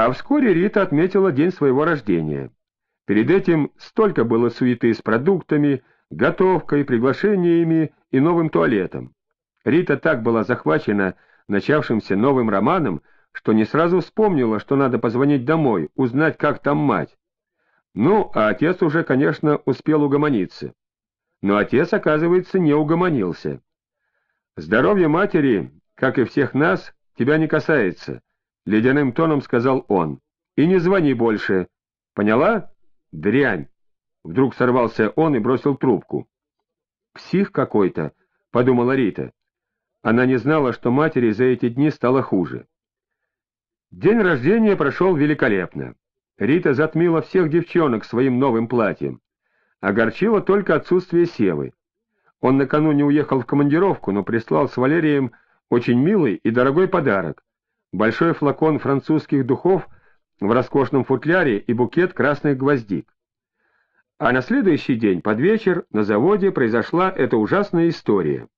А вскоре Рита отметила день своего рождения. Перед этим столько было суеты с продуктами, готовкой, приглашениями и новым туалетом. Рита так была захвачена начавшимся новым романом, что не сразу вспомнила, что надо позвонить домой, узнать, как там мать. Ну, а отец уже, конечно, успел угомониться. Но отец, оказывается, не угомонился. «Здоровье матери, как и всех нас, тебя не касается», — ледяным тоном сказал он. «И не звони больше. Поняла? Дрянь!» Вдруг сорвался он и бросил трубку. «Псих какой-то», — подумала Рита. Она не знала, что матери за эти дни стало хуже. День рождения прошел великолепно. Рита затмила всех девчонок своим новым платьем. Огорчило только отсутствие Севы. Он накануне уехал в командировку, но прислал с Валерием очень милый и дорогой подарок. Большой флакон французских духов в роскошном футляре и букет красных гвоздик. А на следующий день, под вечер, на заводе произошла эта ужасная история.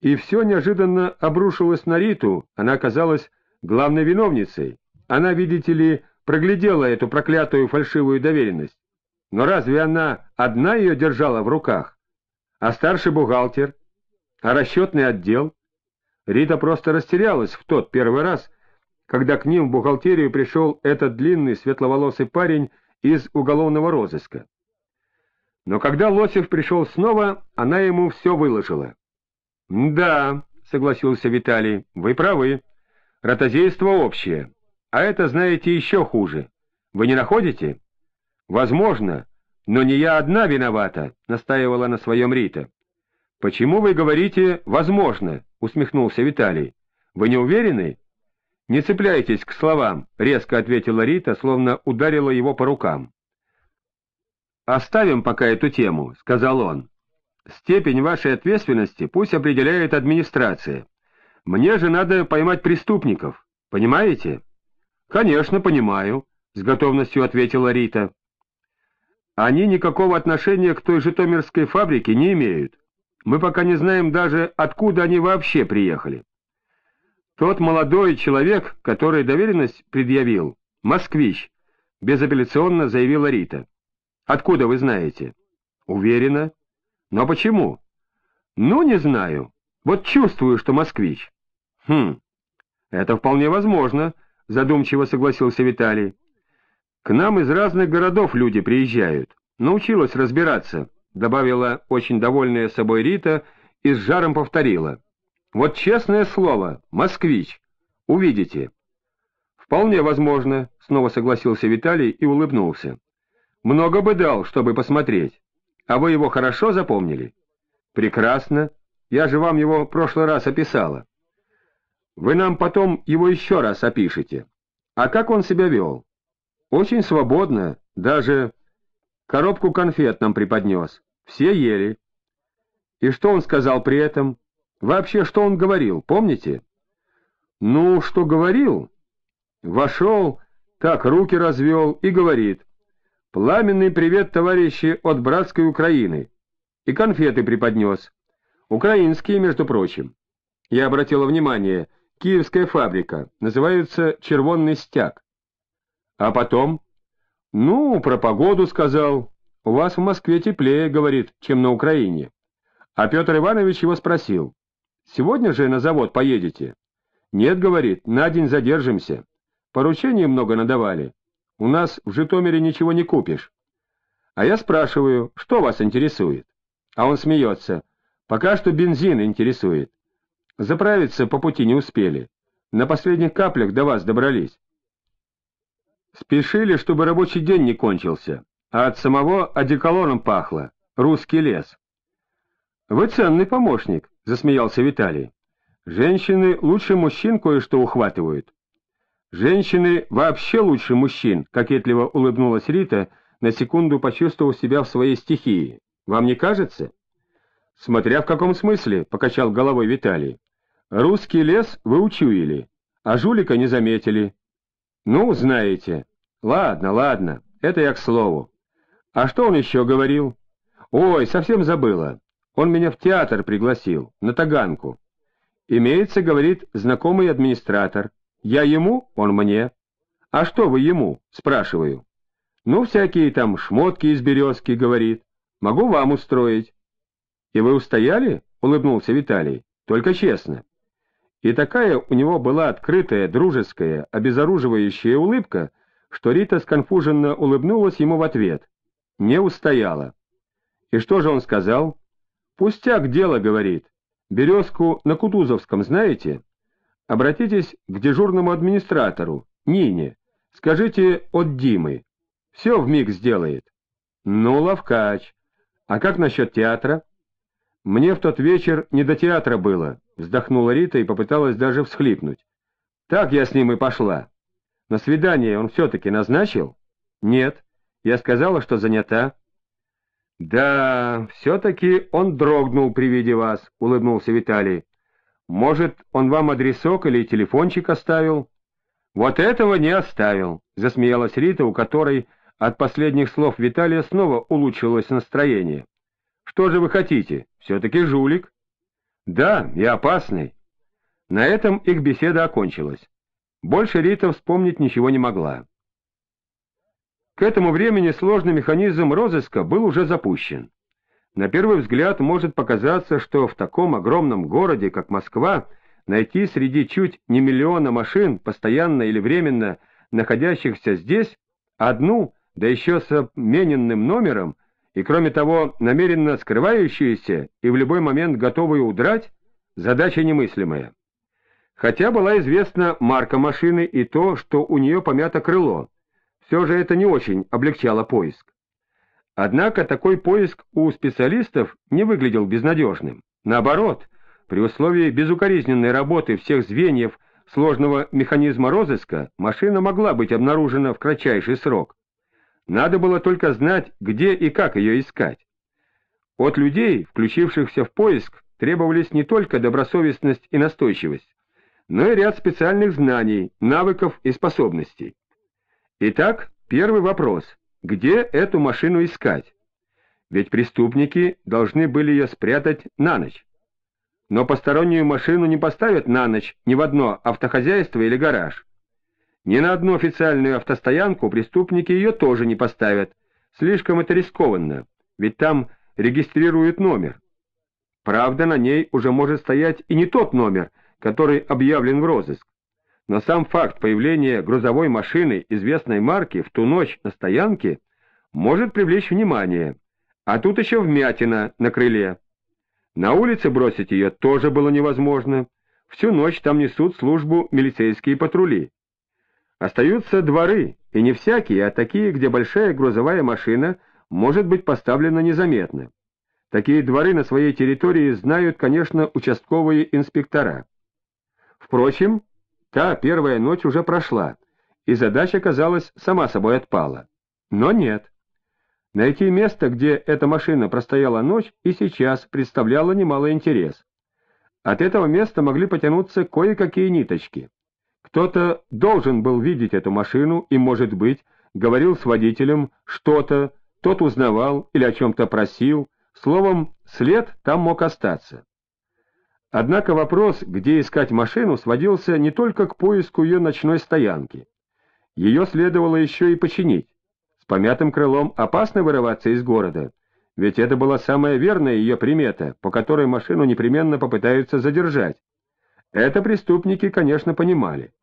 И все неожиданно обрушилось на Риту, она оказалась главной виновницей. Она, видите ли, проглядела эту проклятую фальшивую доверенность. Но разве она одна ее держала в руках? А старший бухгалтер? А расчетный отдел? Рита просто растерялась в тот первый раз, когда к ним в бухгалтерию пришел этот длинный светловолосый парень из уголовного розыска. Но когда Лосев пришел снова, она ему все выложила. «Да», — согласился Виталий, — «вы правы. Ротозейство общее. А это, знаете, еще хуже. Вы не находите?» «Возможно, но не я одна виновата», — настаивала на своем Рита. «Почему вы говорите «возможно»?» — усмехнулся Виталий. «Вы не уверены?» «Не цепляйтесь к словам», — резко ответила Рита, словно ударила его по рукам. «Оставим пока эту тему», — сказал он. «Степень вашей ответственности пусть определяет администрация. Мне же надо поймать преступников. Понимаете?» «Конечно, понимаю», — с готовностью ответила Рита. «Они никакого отношения к той житомирской фабрике не имеют. Мы пока не знаем даже, откуда они вообще приехали. Тот молодой человек, который доверенность предъявил, москвич, безапелляционно заявила Рита. Откуда вы знаете? Уверена. Но почему? Ну, не знаю. Вот чувствую, что москвич. Хм, это вполне возможно, задумчиво согласился Виталий. К нам из разных городов люди приезжают. Научилась разбираться, добавила очень довольная собой Рита и с жаром повторила. Вот честное слово, москвич. Увидите. Вполне возможно, снова согласился Виталий и улыбнулся. Много бы дал, чтобы посмотреть. А вы его хорошо запомнили? Прекрасно. Я же вам его в прошлый раз описала. Вы нам потом его еще раз опишете. А как он себя вел? Очень свободно, даже коробку конфет нам преподнес. Все ели. И что он сказал при этом? Вообще, что он говорил, помните? Ну, что говорил? Вошел, так руки развел и говорит. Пламенный привет, товарищи, от братской Украины. И конфеты преподнес. Украинские, между прочим. Я обратила внимание, киевская фабрика, называется «Червонный стяг». А потом? Ну, про погоду сказал. У вас в Москве теплее, говорит, чем на Украине. А Петр Иванович его спросил. Сегодня же на завод поедете? Нет, говорит, на день задержимся. Поручений много надавали. У нас в Житомире ничего не купишь. А я спрашиваю, что вас интересует? А он смеется. Пока что бензин интересует. Заправиться по пути не успели. На последних каплях до вас добрались. Спешили, чтобы рабочий день не кончился, а от самого одеколоном пахло. Русский лес. «Вы ценный помощник», — засмеялся Виталий. «Женщины лучше мужчин кое-что ухватывают. «Женщины вообще лучше мужчин», — кокетливо улыбнулась Рита, на секунду почувствовав себя в своей стихии. «Вам не кажется?» «Смотря в каком смысле», — покачал головой Виталий. «Русский лес вы учуяли, а жулика не заметили». «Ну, знаете». «Ладно, ладно, это я к слову. А что он еще говорил?» «Ой, совсем забыла. Он меня в театр пригласил, на Таганку. Имеется, говорит, знакомый администратор. Я ему, он мне. «А что вы ему?» — спрашиваю. «Ну, всякие там шмотки из березки», — говорит. «Могу вам устроить». «И вы устояли?» — улыбнулся Виталий. «Только честно». И такая у него была открытая, дружеская, обезоруживающая улыбка, что Рита сконфуженно улыбнулась ему в ответ. Не устояла. И что же он сказал? «Пустяк дело», — говорит. «Березку на Кутузовском знаете? Обратитесь к дежурному администратору, Нине. Скажите от Димы. Все вмиг сделает». «Ну, ловкач. А как насчет театра?» «Мне в тот вечер не до театра было», — вздохнула Рита и попыталась даже всхлипнуть. «Так я с ним и пошла. На свидание он все-таки назначил?» «Нет. Я сказала, что занята». «Да, все-таки он дрогнул при виде вас», — улыбнулся Виталий. «Может, он вам адресок или телефончик оставил?» «Вот этого не оставил», — засмеялась Рита, у которой от последних слов Виталия снова улучшилось настроение. «Что же вы хотите? Все-таки жулик». «Да, и опасный». На этом их беседа окончилась. Больше Рита вспомнить ничего не могла. К этому времени сложный механизм розыска был уже запущен. На первый взгляд может показаться, что в таком огромном городе, как Москва, найти среди чуть не миллиона машин, постоянно или временно находящихся здесь, одну, да еще с обмененным номером, и кроме того намеренно скрывающуюся и в любой момент готовую удрать, задача немыслимая. Хотя была известна марка машины и то, что у нее помято крыло, все же это не очень облегчало поиск. Однако такой поиск у специалистов не выглядел безнадежным. Наоборот, при условии безукоризненной работы всех звеньев сложного механизма розыска машина могла быть обнаружена в кратчайший срок. Надо было только знать, где и как ее искать. От людей, включившихся в поиск, требовались не только добросовестность и настойчивость, но и ряд специальных знаний, навыков и способностей. Итак, первый вопрос. Где эту машину искать? Ведь преступники должны были ее спрятать на ночь. Но постороннюю машину не поставят на ночь ни в одно автохозяйство или гараж. Ни на одну официальную автостоянку преступники ее тоже не поставят. Слишком это рискованно, ведь там регистрируют номер. Правда, на ней уже может стоять и не тот номер, который объявлен в розыск но сам факт появления грузовой машины известной марки в ту ночь на стоянке может привлечь внимание, а тут еще вмятина на крыле. На улице бросить ее тоже было невозможно, всю ночь там несут службу милицейские патрули. Остаются дворы, и не всякие, а такие, где большая грузовая машина может быть поставлена незаметно. Такие дворы на своей территории знают, конечно, участковые инспектора. Впрочем, Та первая ночь уже прошла, и задача, казалось, сама собой отпала. Но нет. Найти место, где эта машина простояла ночь, и сейчас представляло немалый интерес. От этого места могли потянуться кое-какие ниточки. Кто-то должен был видеть эту машину и, может быть, говорил с водителем что-то, тот узнавал или о чем-то просил, словом, след там мог остаться. Однако вопрос, где искать машину, сводился не только к поиску ее ночной стоянки. Ее следовало еще и починить. С помятым крылом опасно вырываться из города, ведь это была самая верная ее примета, по которой машину непременно попытаются задержать. Это преступники, конечно, понимали.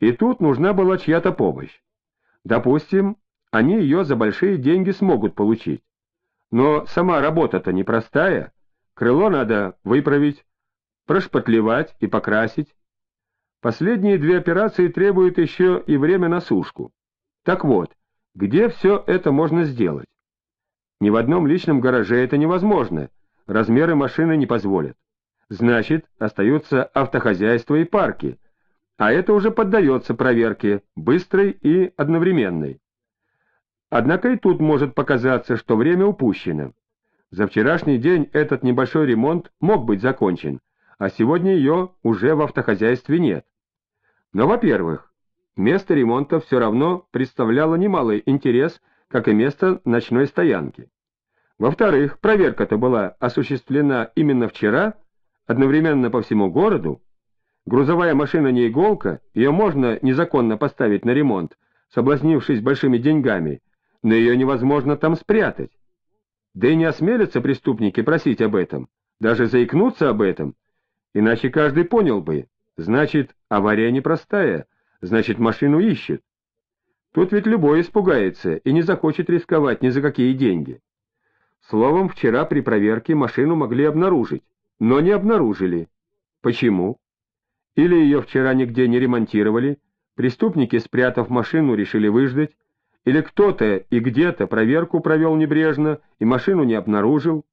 И тут нужна была чья-то помощь. Допустим, они ее за большие деньги смогут получить. Но сама работа-то непростая. Крыло надо выправить, прошпатлевать и покрасить. Последние две операции требуют еще и время на сушку. Так вот, где все это можно сделать? Ни в одном личном гараже это невозможно, размеры машины не позволят. Значит, остаются автохозяйства и парки, а это уже поддается проверке, быстрой и одновременной. Однако и тут может показаться, что время упущено. За вчерашний день этот небольшой ремонт мог быть закончен, а сегодня ее уже в автохозяйстве нет. Но, во-первых, место ремонта все равно представляло немалый интерес, как и место ночной стоянки. Во-вторых, проверка-то была осуществлена именно вчера, одновременно по всему городу. Грузовая машина не иголка, ее можно незаконно поставить на ремонт, соблазнившись большими деньгами, но ее невозможно там спрятать. Да и не осмелятся преступники просить об этом, даже заикнуться об этом, иначе каждый понял бы, значит, авария непростая, значит, машину ищут. Тут ведь любой испугается и не захочет рисковать ни за какие деньги. Словом, вчера при проверке машину могли обнаружить, но не обнаружили. Почему? Или ее вчера нигде не ремонтировали, преступники, спрятав машину, решили выждать, или кто-то и где-то проверку провел небрежно и машину не обнаружил,